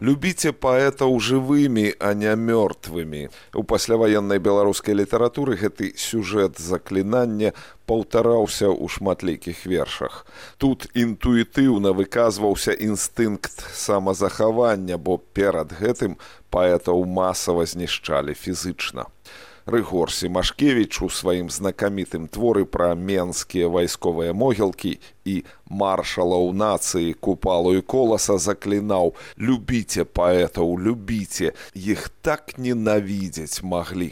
Любіце паэтаў жывымі, а не мёртвымі. У пасляваеннай беларускай літаратуры гэты сюжэт заклінання паўтараўся ў шматлікіх вершах. Тут інтуітыўна выказваўся інстынкт самазахавання, бо перад гэтым паэтаў масава знішчалі фізычна. Рыгор Семашкевіч у сваім знакамітым творы пра менскія вайсковыя могілкі і маршалаў нацыі купалу і коласа заклінаў: любіце паэтаў, любіце, іх так ненавідзець маглі.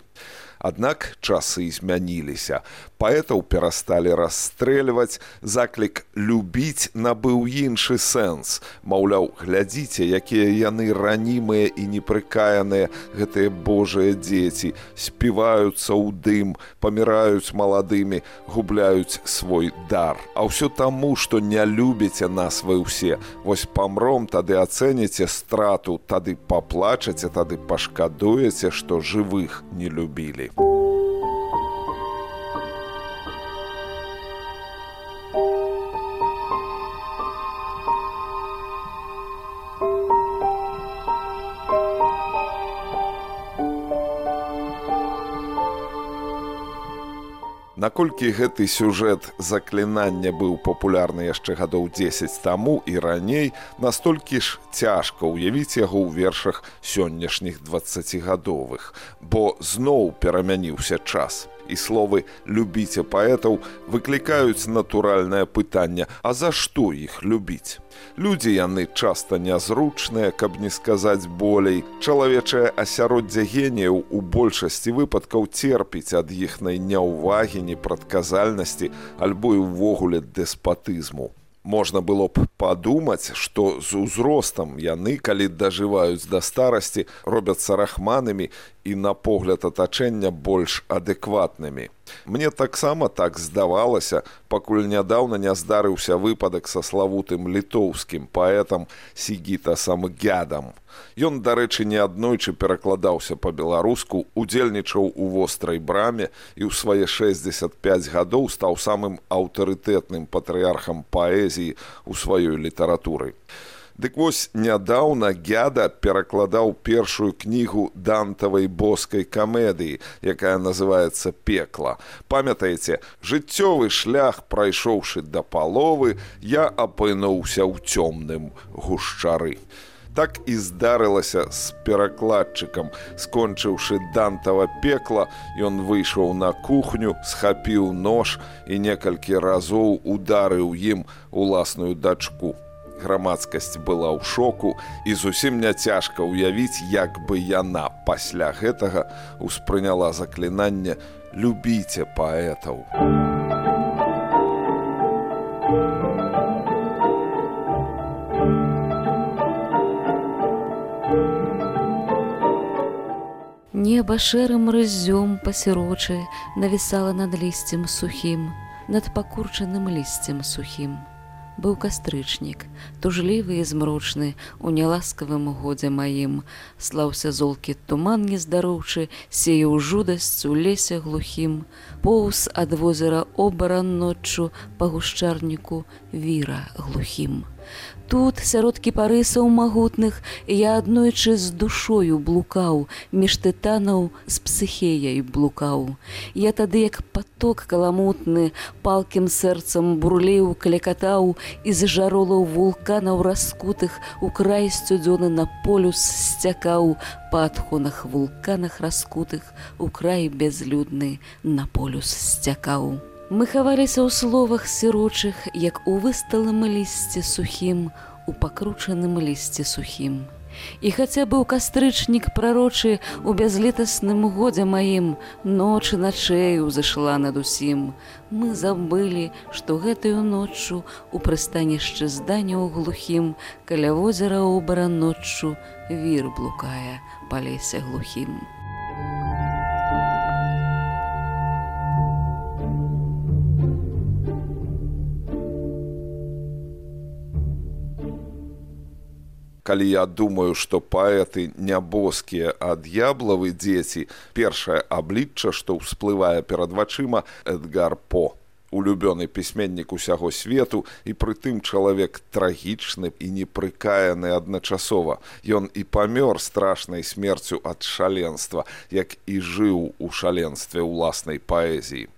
Аднак часы змяніліся. Паэтаў перасталі расстрэльваць, заклік любіць набыў іншы сэнс. Маўляў, глядзіце, якія яны ранімыя і непрыкаяныя гэтыя Божыя дзеці, співаюцца ў дым, паміраюць маладымі, губляюць свой дар. А ўсё таму, што не любіце нас вы ўсе. Вось памром тады ацэніце страту, тады паплачаце, тады пашкадуеце, што жывых не любілі. Наколькі гэты сюжэт заклінання быў папулярны яшчэ гадоў 10 таму і раней, настолькі ж цяжка ўявіць яго ў вершах сённяшніх двадцацігадовых, бо зноў перамяніўся час і словы любіце паэтаў выклікаюць натуральнае пытанне а за што іх любіць? Людзі яны часта нязручныя каб не сказаць болей. Чалавечае асяроддзе геніяў у большасці выпадкаў церпіць ад іхнай няўвагі непрадказальнасці альбо і ўвогуле дэспатызму. Можна было б падумаць што з узростам яны калі дажываюць да старасці робяцца рахманамі і на погляд атачэння больш адэкватнымі. Мне таксама так здавалася, пакуль нядаўна не здарыўся выпадак са славутым літоўскім паэтам сігітасам гядам. Ён, дарэчы, не аднойчы перакладаўся па-беларуску, удзельнічаў у вострай браме і ў свае 65 гадоў стаў самым аўтарытэтным патрыархам паэзіі ў сваёй літаратуры. Дык вось нядаўна гяда перакладаў першую кнігу дантавай боскай камедыі, якая называецца пекла. Памятаеце, жыццёвы шлях прайшоўшы да паловы, я апынуўся ў цёмным гушчары. Так і здарылася з перакладчыкам, скончыўшы дантава пекла, ён выйшаў на кухню, схапіў нож і некалькі разоў ударыў ім уласную дачку грамадскасць была ў шоку і зусім няцяжка ўявіць, як бы яна пасля гэтага успрыняла заклінанне любіце паэтаў. Неба шэрым рыззём пасірочы навісала над лісцем сухім, над пакурчаным лісцем сухім быў кастрычнік, тужлівы і змрочны у няласкавым годзе маім, слаўся золкі туман нездароўчы, сеяў жудасць у лесе глухім, поўз ад возера обаран ноччу па гушчарніку віра глухім. Тут сярод кіпарысаў магутных я аднойчы з душою блукаў, між тытанаў з псыхеяй блукаў. Я тады як поток каламутны, палкім сэрцам бурлеў, калякатаў і з жаролаў вулканаў раскутых у край сцюдзёны на полюс сцякаў па адхонах вулканах раскутых у край бязлюдны на полюс сцякаў. Мы хаваліся ў словах сірочых, як у высталым лісце сухім, у пакручаным лісце сухім. І хаця быў кастрычнік прарочы у бязлітасным годзе маім, ночы начэю зашла над усім. Мы забылі, што гэтую ноччу у прыстанішчы здання ў глухім, каля возера обара ноччу вір блукае па лесе глухім. Калі я думаю што паэты нябоскія а д'яблавы дзеці першае аблічча што ўсплывае перад вачыма эдгар по. Улюбёны пісьменнік усяго свету і прытым чалавек трагічны і непрыкаяны адначасова. Ён і памёр страшнай смерцю ад шаленства як і жыў у шаленстве ўласнай паэзіі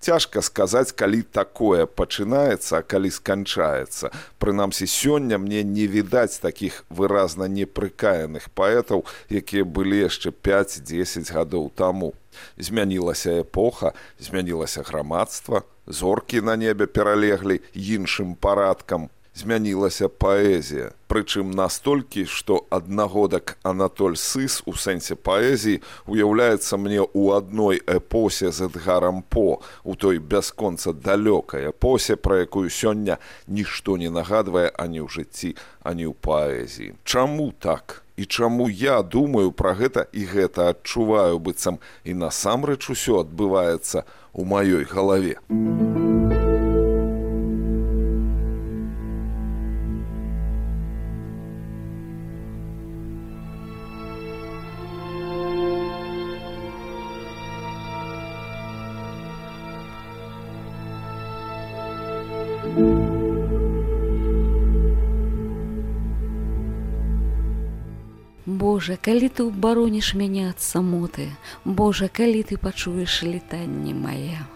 цяжка сказаць калі такое пачынаецца калі сканчаецца. Прынамсі сёння мне не відаць такіх выразна непрыкаяных паэтаў якія былі яшчэ 5-10 гадоў таму. Змянілася эпоха змянілася грамадства зоркі на небе пералеглі іншым парадкам змянілася паэзія прычым настолькі што аднагодак анатоль сыс у сэнсе паэзіі уяўляецца мне ў адной эпосе з эдгарам по у той бясконца далёкай эпосе пра якую сёння нішто не нагадвае ані ў жыцці ані ў паэзіі. Чаму так? І чаму я думаю пра гэта і гэта адчуваю быццам? І насамрэч усё адбываецца у маёй галаве Божа, калі ты ўбароніш мяне ад самоты, Божа, калі ты пачуеш літанне мае.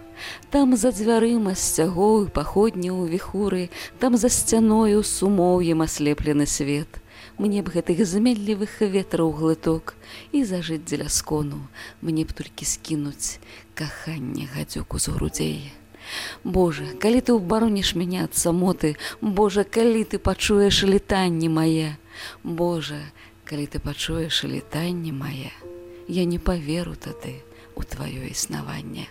Там за дзвярыма сцягою паходні ў віхуры, там за сцяною сумоўем аслеплены свет. Мне б гэтых зменлівых ветраў глыток і зажыць дзеля скону, мне б толькі скінуць каханне гадзюку з грудзей. Божа, калі ты ўбароніш мяне ад самоты, Божа, калі ты пачуеш літанне мае, Божа, калі ты пачуеш літанне мае, я не паверу тады у тваё існаванне.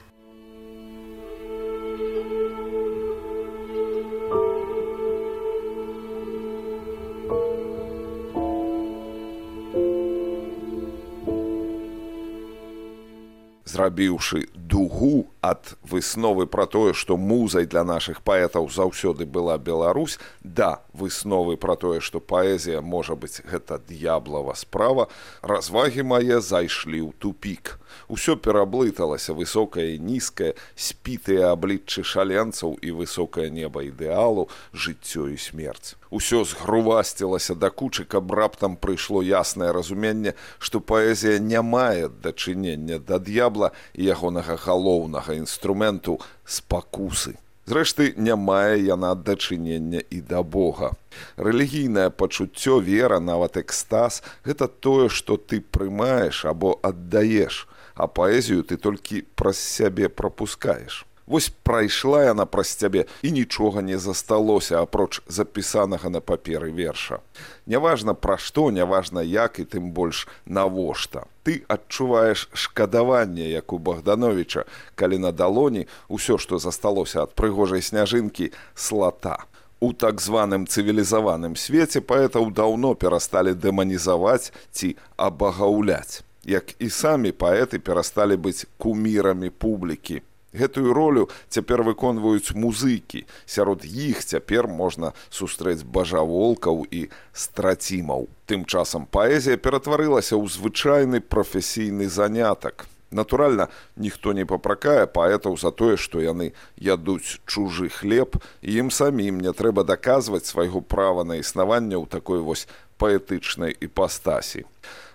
зрабіўшы дугу ад высновы пра тое што музай для нашых паэтаў заўсёды была Беларусь. Да высновы пра тое што паэзія можа быць гэта д'яблава справа. Развагі мае зайшлі ў тупік. Усё пераблыталася высокае нізкае спітыя абліччы шаленцаў і высокае неба ідэалу жыццё і смерць. Усё згрувасцілася да кучы каб раптам прыйшло яснае разуменне што паэзія не мае дачынення да д'ябла і ягонага галоўнага інструменту спакусы зрэшты не мае яна дачынення і да бога рэлігійнае пачуццё вера нават экстаз гэта тое што ты прымаеш або аддаеш а паэзію ты толькі праз сябе пропускаеш. Вось прайшла яна праз цябе і нічога не засталося апроч запісанага на паперы верша. Няважна пра што, няважна як і тым больш навошта. Ты адчуваеш шкадаванне, як у Богдановича, калі на далоні ўсё, што засталося ад прыгожай сняжынкі слата. У так званым цывілізаваным свеце паэтаў даўно перасталі дэманізаваць ці абагаўляць як і самі паэты перасталі быць кумірамі публікі. Гэтую ролю цяпер выконваюць музыкі. Сярод іх цяпер можна сустрэць бажаволкаў і страцімаў. Тым часам паэзія ператварылася ў звычайны прафесійны занятак. Натуральна, ніхто не папракае паэтаў за тое, што яны ядуць чужы хлеб, і ім самім не трэба даказваць свайго права на існаванне ў такой вось паэтычнай іпастасі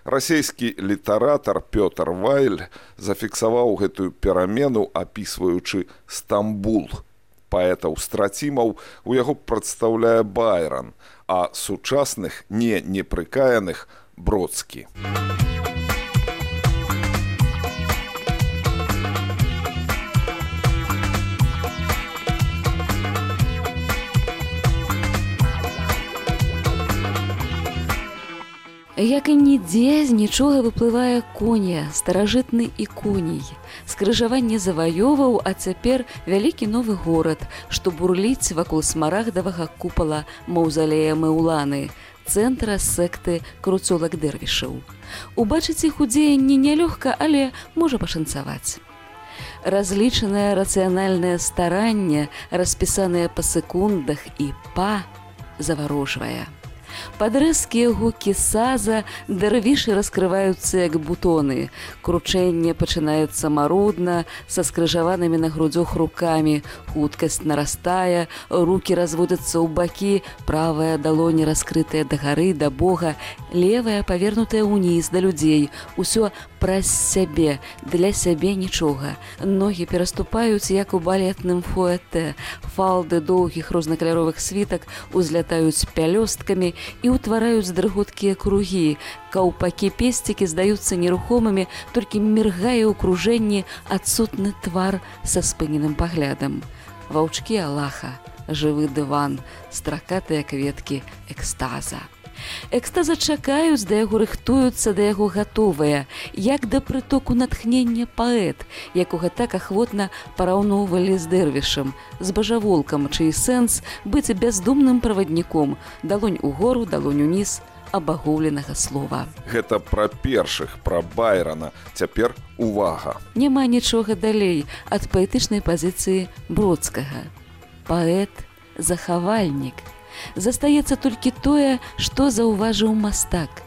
расійскі літаратар Пётр Вайль зафіксаваў гэтую перамену, апісваючы Стамбул. Паэтаў страцімаў у яго прадстаўляе байран, а сучасных не непрыкаяных бродскі. Як і нідзе з нічога выплывае коня, старажытны і коней. Скрыжаванне заваёваў, а цяпер вялікі новы горад, што бурліць вакол смарагдавага купала маўзалея Мэуланы, цэнтра секты круцолак дэрвішаў. Убачыць іх удзеянні нялёгка, але можа пашанцаваць. Разлічанае рацыянальнае старанне, распісанае па секундах і па заварожвае. Падрэзкі яго кісаза дарвішы раскрываюцца як бутоны. Кручэнне пачынаецца марудна, са скрыжаванымі на грудзях рукамі. Хуткасць нарастае, руки разводзяцца ў бакі, правая далоні раскрытая да гары да Бога, левая павернутая ўніз да людзей. Усё праз сябе, для сябе нічога. Ногі пераступаюць як у балетным фуэтэ. Фалды доўгіх рознакаляровых світак узлятаюць пялёсткамі і ўтвараюць дрыготкія кругі. Каўпакі песцікі здаюцца нерухомымі, толькі міргае ў кружэнні адсутны твар са спыненым паглядам. Ваўчкі Аллаха, жывы дыван, стракатыя кветкі экстаза. Экстаза чакаюць, да яго рыхтуюцца да яго гатовыя, як да прытоку натхнення паэт, якога так ахвотна параўноўвалі з дэрвішам, з бажаволкам, чый сэнс быць бяздумным правадніком, далонь угору, далонь уніз, абагоўленага слова. Гэта пра першых пра байрана цяпер увага. Няма нічога далей ад паэтычнай пазіцыі бродскага. Паэт захавальнік. Застаецца толькі тое, што заўважыў мастак.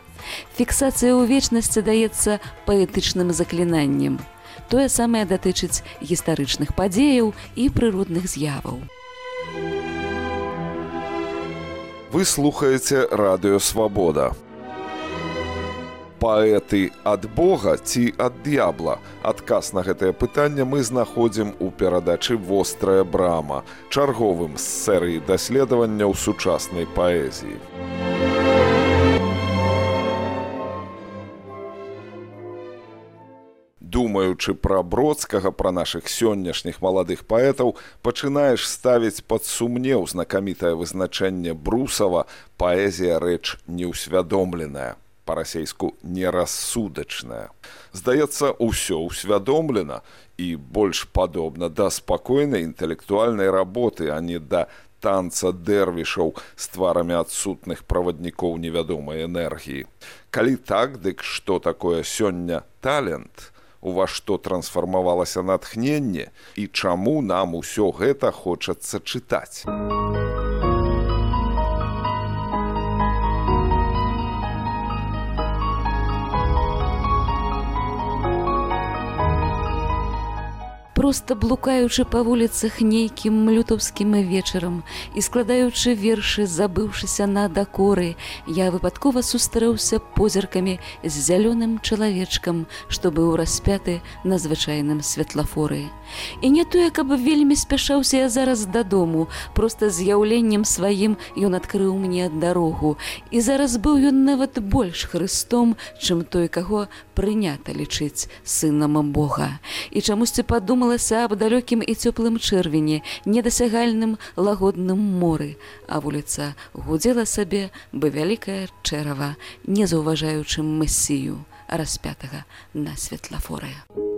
Фіксацыя ў вечнасці даецца паэтычным заклінаннем. Тое самае датычыць гістарычных падзеяў і прыродных з'яваў. Вы слухаеце радыёвабода. Паэты ад Бога ці ад д'ябла. Адказ на гэтае пытанне мы знаходзім у перадачы вострая брама, чарговым з серыі даследаванняў сучаснай паэзіі. думаючы пра бродскага пра нашых сённяшніх маладых паэтаў пачынаеш ставіць пад сумнеў знакамітае вызначэнне брусава паэзія рэч неўсвядомленая па-расейску нерассудачная здаецца ўсё ўсвядомлена і больш падобна да спакойнай інтэлектуальнай работы а не да танца дэрвішаў з тварамі адсутных праваднікоў невядомай энергіі калі так дык што такое сёння талент? У вас што трансфармавалася натхненне і чаму нам усё гэта хочацца чытаць. Проста блукаючы па вуліцах нейкім лютаўскім вечарам і складаючы вершы забыўшыся на дакоры я выпадкова сустрэўся позіркамі з зялёным чалавечкам што быў распяты на звычайным светлафоры і не тое каб вельмі спяшаўся я зараз дадому просто з'яўленнем сваім ён адкрыў мне дарогу. І зараз быў ён нават больш хрыстом чым той каго прынята лічыць сынам бога. І чамусьці падумала думалася аб далёкім і цёплым чэрвені недасягальным лагодным моры а вуліца гудзела сабе бы вялікая чэрава не заўважаючым месію распятага на светлафорыя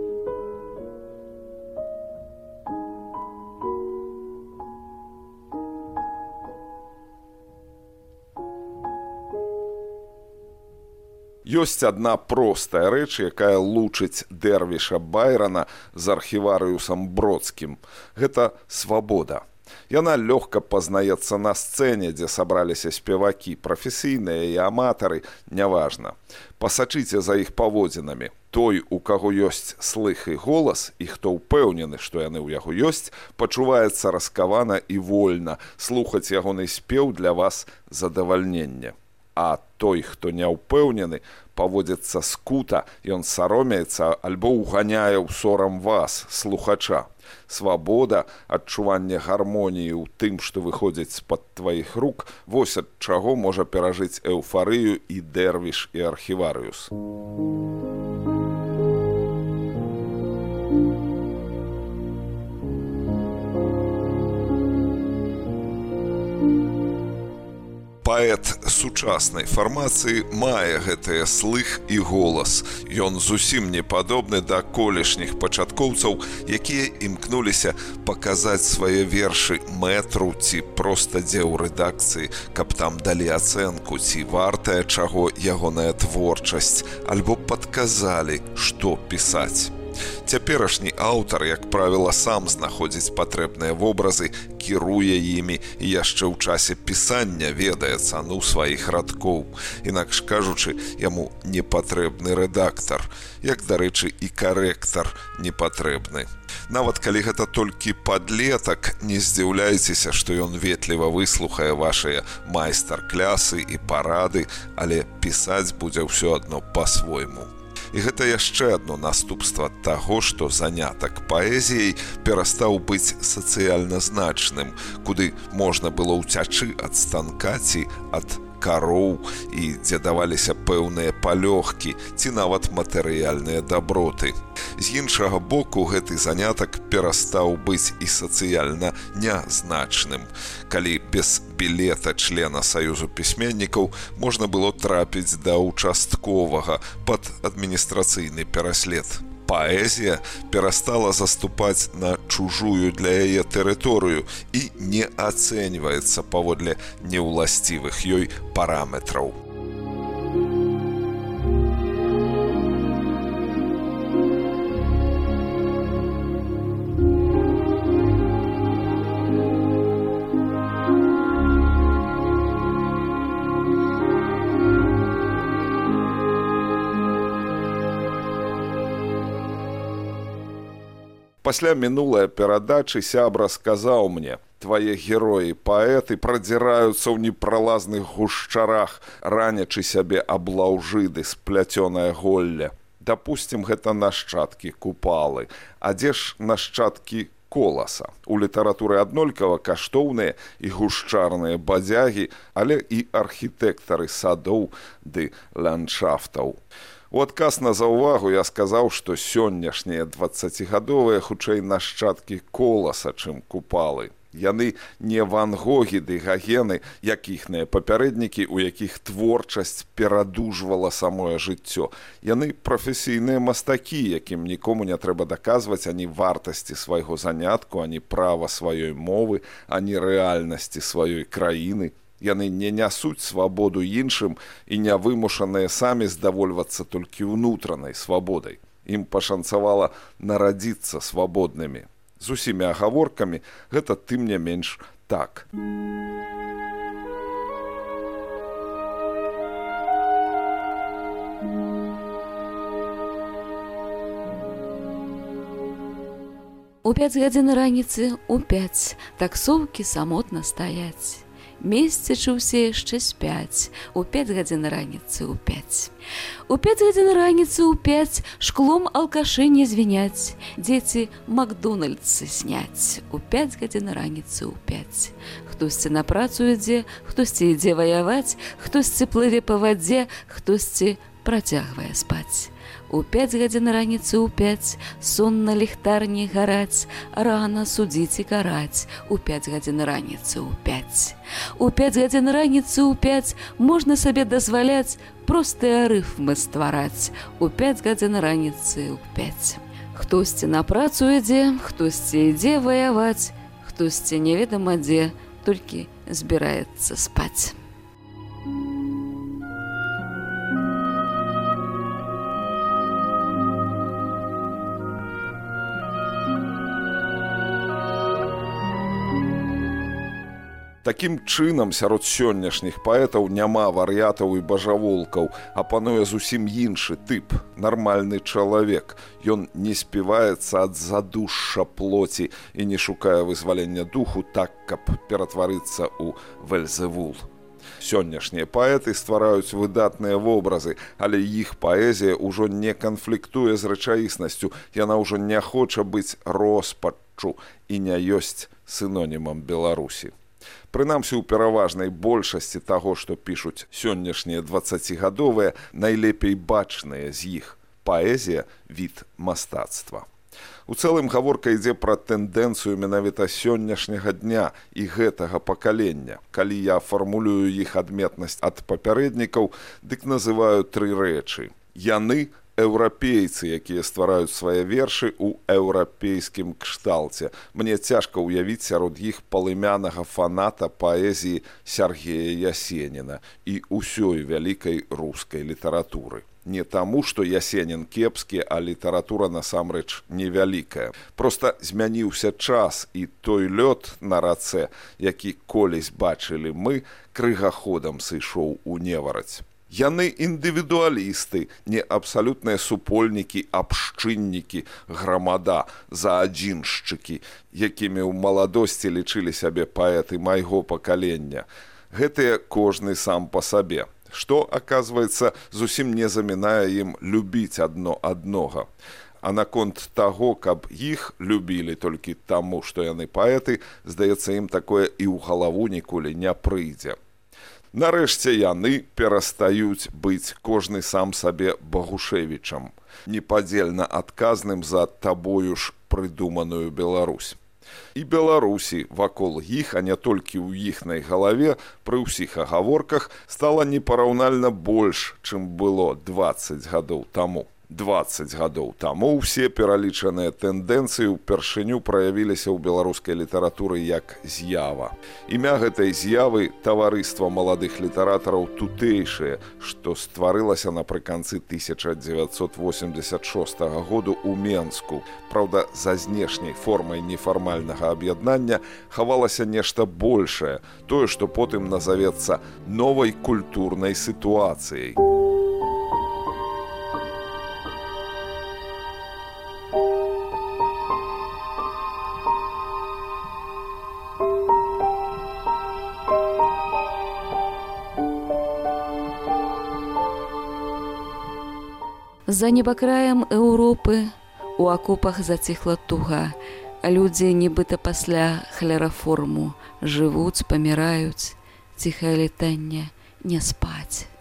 ёсць адна простая рэч якая лучыць дэрвіша байрана з архіварыусам бродскім. Гэта свабода. Яна лёгка пазнаецца на сцэне дзе сабраліся спевакі прафесійныя і аматары няважна. Пасачыце за іх паводзінамі. Той у каго ёсць слых і голас і хто ўпэўнены што яны ў яго ёсць пачуваецца раскавана і вольна слухаць ягоны спеў для вас задавальнення а той хто не ўпэўнены паводзіцца скута ён саромеецца альбо ўганяе ў сорам вас слухача. Свабода адчуванне гармоніі ў тым што выходзіць з-пад тваіх рук вось ад чаго можа перажыць эўфарыю і дэрвіш і архіварыус паэт сучаснай фармацыі мае гэтыя слых і голас. Ён зусім не падобны да колішніх пачаткоўцаў, якія імкнуліся паказаць свае вершы мэтру ці проста дзе ў рэдакцыі, каб там далі ацэнку ці вартая чаго ягоная творчасць, альбо падказалі, што пісаць. Цяперашні аўтар, як правіла, сам знаходзіць патрэбныя вобразы, кіруе імі і яшчэ ў часе пісання ведае цану сваіх радкоў. Інакш кажучы, яму не патрэбны рэдактар, як, дарэчы, і карэктар не патрэбны. Нават калі гэта толькі падлетак, не здзіўляйцеся, што ён ветліва выслухае вашыя майстар-клясы і парады, але пісаць будзе ўсё адно па-свойму. І гэта яшчэ адно наступства таго, што занятак паэзіяй перастаў быць сацыяльна значным, куды можна было ўцячы ад станкаці ад кароў і дзе даваліся пэўныя палёгкі ці нават матэрыяльныя даброты. З іншага боку гэты занятак перастаў быць і сацыяльна нязначным. Калі без білета члена саюзу пісьменнікаў можна было трапіць да ўчастковага пад адміністрацыйны пераслед паэзія перастала заступаць на чужую для яе тэрыторыю і не ацэньваецца паводле неўласцівых ёй параметраў. Пасля мінулай перадачы сябра сказаў мне твае героі паэты прадзіраюцца ў непралазных гушчарах ранячы сябе аблаўжыды спляцёнае голле. Допустим гэта нашчадкі купалы. А дзе ж нашчадкі коласа? У літаратуры аднолькава каштоўныя і гушчарныя бадзягі але і архітэктары садоў ды ландшафтаў У адказ на заўвагу я сказаў, што сённяшнія двадцацігадовыя хутчэй нашчадкі коласа, чым купалы. Яны не вангогі ды гагены, як іхныя папярэднікі, у якіх творчасць перадужвала самое жыццё. Яны прафесійныя мастакі, якім нікому не трэба даказваць ані вартасці свайго занятку, ані права сваёй мовы, ані рэальнасці сваёй краіны яны не нясуць свабоду іншым і не вымушаныя самі здавольвацца толькі ўнутранай свабодай. Ім пашанцавала нарадзіцца свабоднымі. З усімі агаворкамі гэта тым не менш так. У пяць гадзін раніцы у пяць таксоўкі самотна стаяць месцічы ўсе яшчэ спяць. У 5 гадзін раніцы ў 5 у 5 гадзін раніцы ў 5 шклом алкашы не звіняць. Дзеці макдональдсы сняць. У 5 гадзін раніцы ў 5 хтосьці на працу ідзе хтосьці ідзе ваяваць хтосьці плыве па вадзе хтосьці працягвае спаць У пяць гадзін раніцы ў пяць сонна ліхтарні гараць, рана судзіць і караць у пяць гадзін раніцы ў пяць. У пяць гадзін раніцы ў пяць можна сабе дазваляць простыя рыфмы ствараць у пяць гадзін раніцы ў пяць. Хтосьці на працу ідзе, хтосьці ідзе ваяваць, хтосьці неведама дзе, толькі збіраецца спаць. Такім чынам сярод сённяшніх паэтаў няма вар'ятаў і бажаволкаў, а пануе зусім іншы тып, нармальны чалавек. Ён не співаецца ад задушша плоці і не шукае вызвалення духу так, каб ператварыцца ў вэльзевул. Сённяшнія паэты ствараюць выдатныя вобразы, але іх паэзія ўжо не канфліктуе з рэчаіснасцю. Яна ўжо не хоча быць роспаччу і не ёсць сынонімам Беларусі. Прынамсі ў пераважнай большасці таго, што пішуць сённяшнія двацігадовыя найлепей бачныя з іх паэзія від мастацтва. У цэлым гаворка ідзе пра тэндэнцыю менавіта сённяшняга дня і гэтага пакалення. Калі я фармулюю іх адметнасць ад папярэднікаў, дык называю тры рэчы. Яны еўрапейцы, якія ствараюць свае вершы ў еўрапейскім кшталце. Мне цяжка ўявіць сярод іх палымянага фаната паэзіі Сергея Ясеніна і ўсёй вялікай рускай літаратуры. не таму, што ясенін кепскі, а літаратура насамрэч невялікая. Проста змяніўся час і той лёд на рацэ, які колісь бачылі мы, крыгаходам сышоў у невараць. Яны індывідуалісты, не абсалютныя супольнікі, абшчыннікі, грамада, заадзіншчыкі, якімі ў маладосці лічылі сябе паэты майго пакалення. Гэтыя кожны сам па сабе, што, аказваецца, зусім не замінае ім любіць адно аднога. А наконт таго, каб іх любілі толькі таму, што яны паэты, здаецца ім такое і ў галаву ніколі не прыйдзе. Нарэшце яны перастаюць быць кожны сам сабе багушевічам, непадзельна адказным за табою ж прыдуманую Беларусь. І Беларусі вакол іх, а не толькі ў іхнай галаве пры ўсіх агаворках стала непараўнальна больш, чым было 20 гадоў таму. 20 гадоў таму ўсе пералічаныя тэндэнцыі ўпершыню праявіліся ў беларускай літаратуры як з'ява. Імя гэтай з'явы таварыства маладых літаратараў тутэйшае, што стварылася напрыканцы 1986 году ў Менску. Праўда, за знешняй формай нефармальнага аб'яднання хавалася нешта большае, тое, што потым назавецца новай культурнай сітуацыяй. За небакраем Еўропы у акопах заціхла туга. Людзі нібыта пасля хляраформу жывуць, паміраюць, ціхае летанне не спаць.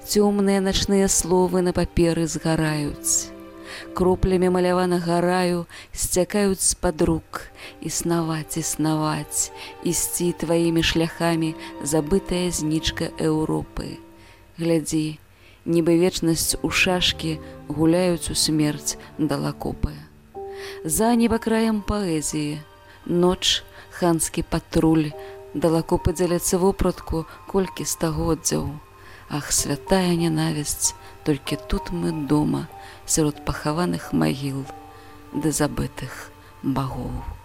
Цёмныя начныя словы на паперы згараюць. Кроплямі маляванага раю сцякаюць з-пад рук, існаваць, існаваць, ісці тваімі шляхамі забытая знічка Еўропы. Глядзі, нібы вечнасць у шашкі гуляюць у смерць далакопая. За небакраем паэзіі, ноч, ханскі патруль, далакопы дзеляцца вопратку колькі стагоддзяў. Ах, святая нянавісць, толькі тут мы дома, сярод пахаваных магіл ды забытых багоў.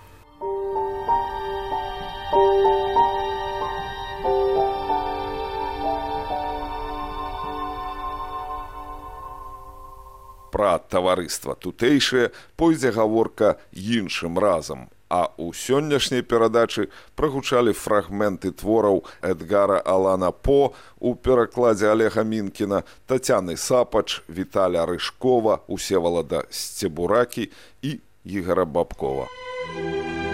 Пра таварыства тутэйшае пойдзе гаворка іншым разам. А ў сённяшняй перадачы прагучалі фрагменты твораў Эдгара Алана По у перакладзе Алега Мінкіна, Тацяны Сапач, Віталя Рыжкова, Усевалада Сцебуракі і Ігара Бабкова. You.